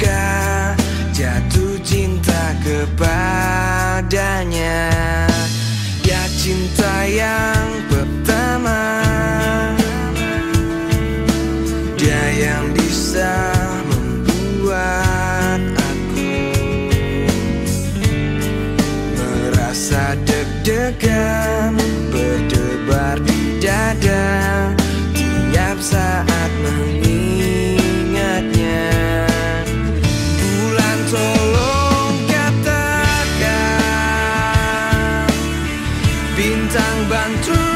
suka jatuh cinta kepadanya. Ya cinta yang pertama. Dia yang bisa membuat aku Merasa deg-degan berdebar di dada Tiap saat. Bintang bantu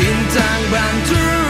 bintang bantu